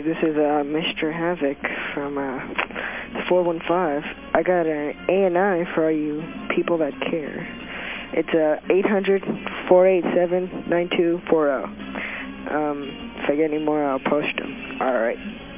This is uh, Mr. Havoc from uh, 415. I got an ANI for all you people that care. It's uh, 800-487-9240. Um, if I get any more, I'll post them. All right.